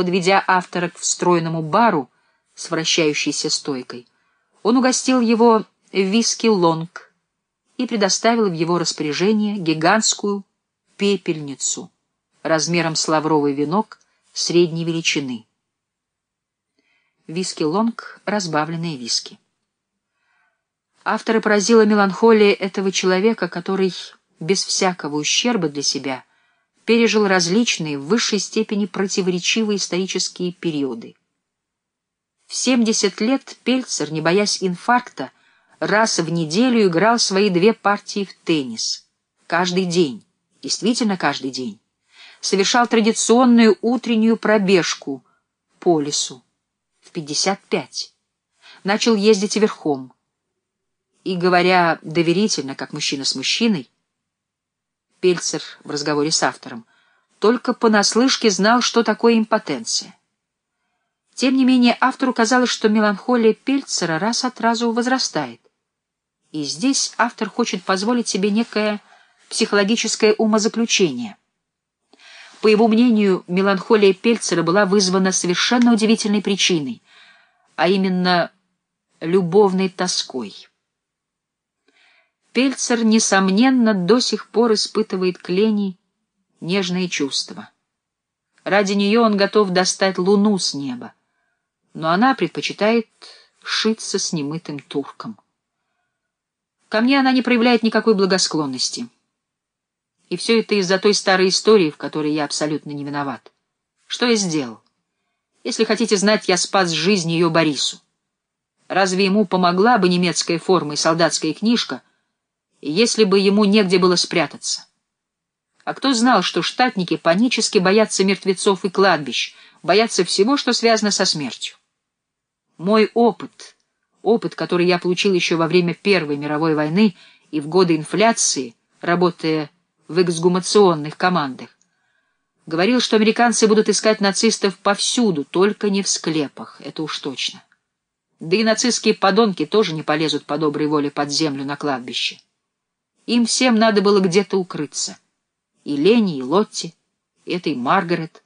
подведя автора к встроенному бару с вращающейся стойкой, он угостил его виски «Лонг» и предоставил в его распоряжение гигантскую пепельницу размером с лавровый венок средней величины. Виски «Лонг» — разбавленные виски. Автора поразила меланхолия этого человека, который без всякого ущерба для себя пережил различные, в высшей степени противоречивые исторические периоды. В 70 лет Пельцер, не боясь инфаркта, раз в неделю играл свои две партии в теннис. Каждый день, действительно каждый день. Совершал традиционную утреннюю пробежку по лесу в 55. Начал ездить верхом. И, говоря доверительно, как мужчина с мужчиной, Пельцер в разговоре с автором, только понаслышке знал, что такое импотенция. Тем не менее, автору казалось, что меланхолия Пельцера раз от разу возрастает. И здесь автор хочет позволить себе некое психологическое умозаключение. По его мнению, меланхолия Пельцера была вызвана совершенно удивительной причиной, а именно любовной тоской. Пельцер, несомненно, до сих пор испытывает к Лене нежные чувства. Ради нее он готов достать луну с неба, но она предпочитает шиться с немытым турком. Ко мне она не проявляет никакой благосклонности. И все это из-за той старой истории, в которой я абсолютно не виноват. Что я сделал? Если хотите знать, я спас жизнь ее Борису. Разве ему помогла бы немецкая форма и солдатская книжка — если бы ему негде было спрятаться. А кто знал, что штатники панически боятся мертвецов и кладбищ, боятся всего, что связано со смертью? Мой опыт, опыт, который я получил еще во время Первой мировой войны и в годы инфляции, работая в эксгумационных командах, говорил, что американцы будут искать нацистов повсюду, только не в склепах, это уж точно. Да и нацистские подонки тоже не полезут по доброй воле под землю на кладбище. Им всем надо было где-то укрыться. И Лене, и Лотте, и этой Маргарет.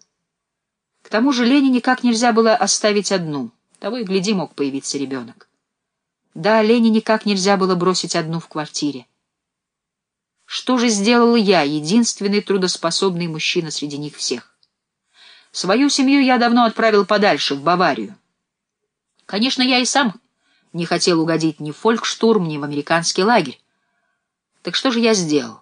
К тому же Лене никак нельзя было оставить одну. Того и гляди, мог появиться ребенок. Да, Лене никак нельзя было бросить одну в квартире. Что же сделал я, единственный трудоспособный мужчина среди них всех? Свою семью я давно отправил подальше, в Баварию. Конечно, я и сам не хотел угодить ни в фолькштурм, ни в американский лагерь. Так что же я сделал?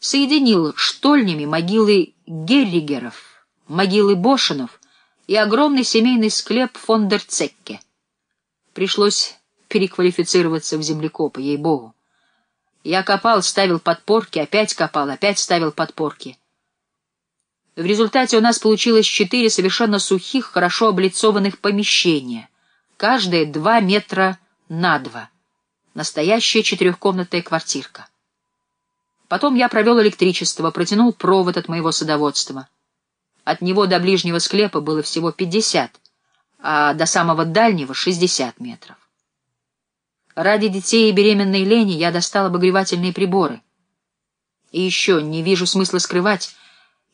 Соединил штольнями могилы Герригеров, могилы Бошинов и огромный семейный склеп фон дер Цекке. Пришлось переквалифицироваться в землекопа, ей-богу. Я копал, ставил подпорки, опять копал, опять ставил подпорки. В результате у нас получилось четыре совершенно сухих, хорошо облицованных помещения, каждое два метра на два. Настоящая четырехкомнатная квартирка. Потом я провел электричество, протянул провод от моего садоводства. От него до ближнего склепа было всего пятьдесят, а до самого дальнего — шестьдесят метров. Ради детей и беременной Лени я достал обогревательные приборы. И еще, не вижу смысла скрывать,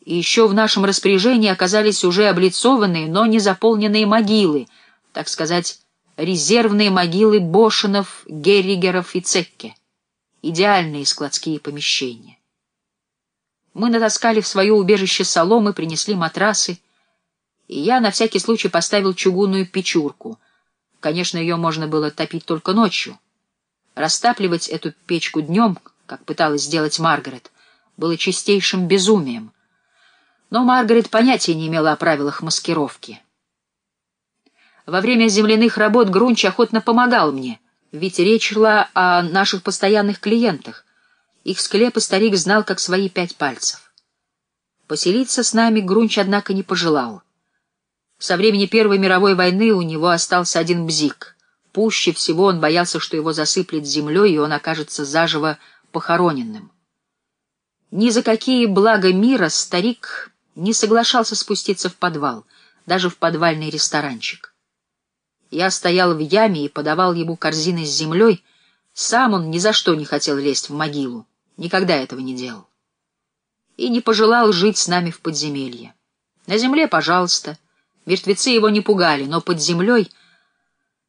и еще в нашем распоряжении оказались уже облицованные, но не заполненные могилы, так сказать, резервные могилы Бошинов, Герригеров и Цекке, идеальные складские помещения. Мы натаскали в свое убежище соломы, принесли матрасы, и я на всякий случай поставил чугунную печурку. Конечно, ее можно было топить только ночью. Растапливать эту печку днем, как пыталась сделать Маргарет, было чистейшим безумием. Но Маргарет понятия не имела о правилах маскировки — во время земляных работ Грунч охотно помогал мне, ведь речь шла о наших постоянных клиентах. Их склепы старик знал, как свои пять пальцев. Поселиться с нами Грунч, однако, не пожелал. Со времени Первой мировой войны у него остался один бзик. Пуще всего он боялся, что его засыплет землей, и он окажется заживо похороненным. Ни за какие блага мира старик не соглашался спуститься в подвал, даже в подвальный ресторанчик. Я стоял в яме и подавал ему корзины с землей. Сам он ни за что не хотел лезть в могилу. Никогда этого не делал. И не пожелал жить с нами в подземелье. На земле, пожалуйста, Мертвецы его не пугали, но под землей —